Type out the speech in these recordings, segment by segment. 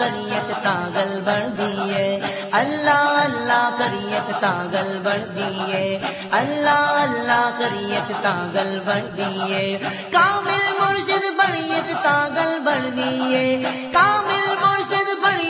کریت تاگل بڑھ دیے اللہ اللہ کریت تاگل بڑھ دیے اللہ اللہ کریت تاگل بڑھ دیے کامل مرشد بڑیت تاگل بڑھ دیے کامل مرشد بڑی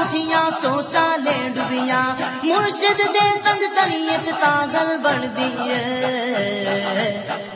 احیا سوچا لینڈ دیا مرشد دے سنگ تریت تاگل بن دی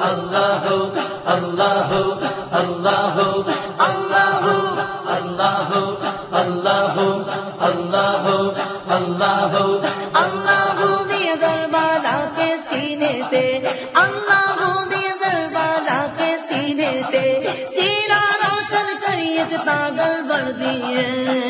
اللہ اللہ اللہ اللہ اللہ اللہ اللہ اللہ اللہ دی زربالا کے سینے سے، اللہ دی زربالا کے سینے سے، سیرا روشن کریت تاگل بڑھ دیے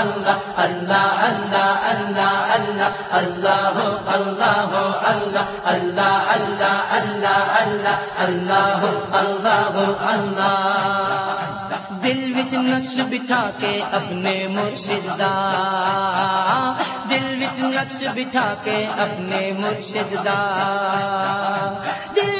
اللہ اللہ اللہ اللہ اللہ اللہ ہو اللہ ہو اللہ اللہ اللہ اللہ اللہ اللہ ہو اللہ ہو اللہ دل وچ نقش بٹھا کے اپنے مرشد دا دل وچ نقش بٹھا کے اپنے مرشد دا دل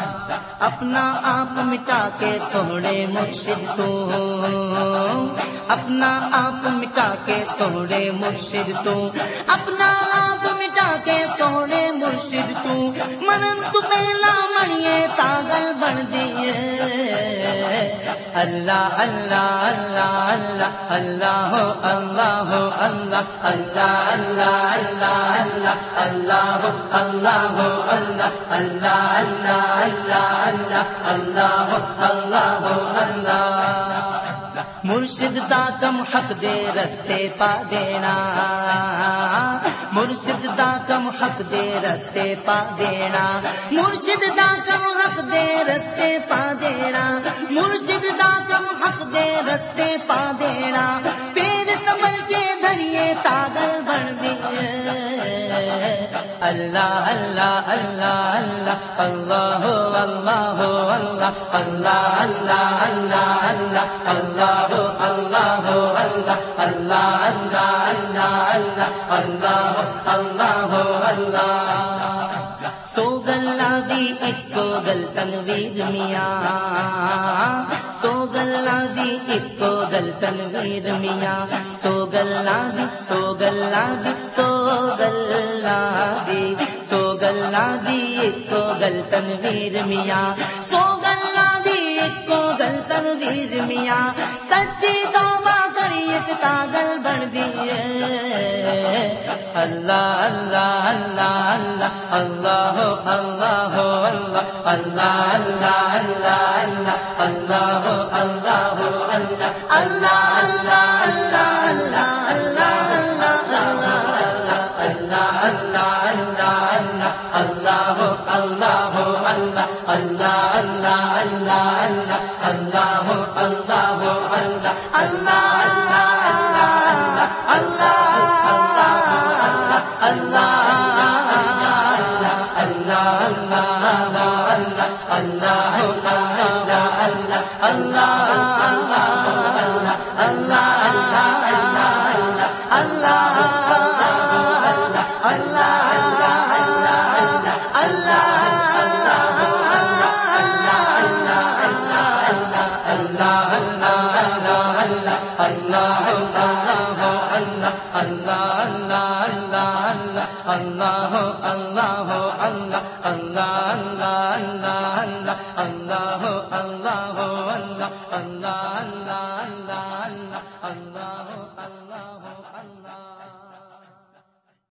اپنا آپ مٹا کے سوڑے مرشد تو۔ اپنا آپ مٹا کے سوڑے مرشد تو۔ اپنا آپ مٹا کے سوڑے مرشد تو۔ منن تو پہلا منیے تاگل بن دیے اللہ اللہ اللہ اللہ اللہ ہو اللہ ہو، اللہ اللہ اللہ اللہ اللہ اللہ ہو اللہ ہو، اللہ اللہ اللہ اللہ۔ اللہ اللہ مرشد داکم حق دے رستے پا دینا. مرشد داکم حق دے رستے پا دینا. مرشد داکم حق دے رستے پا دینا. مرشد داکم حق دے رستے پا دینا. پیر سمجھ کے دھریے تاگل بن دیے اللہ اللہ اللہ اللہ. اللہ ہو اللہ ہو اللہ. اللہ اللہ اللہ اللہ. اللہ ہو اللہ ہو اللہ. اللہ اللہ اللہ اللہ. اللہ اللہ ہو اللہ. سو گلا بھی ایک گل تنویر میاں. سوگلادی گل تنویر میاں۔ سوگلادی سوگلادی سوگلادی سوگلادی گل تنویر میاں۔ سوگل دی سو ایک گل تنویر میاں سو گلا دی ایک گل تنویر میاں سچی تو پاگل بن دیے اللہ اللہ اللہ اللہ اللہ اللہ اللہ اللہ اللہ اللہ اللہ اللہ اللہ اللہ اللہ اللہ اللہ ہو اللہ ہو اللہ اللہ اللہ اللہ اللہ اللہ ہو اللہ ہو اللہ اللہ اللہ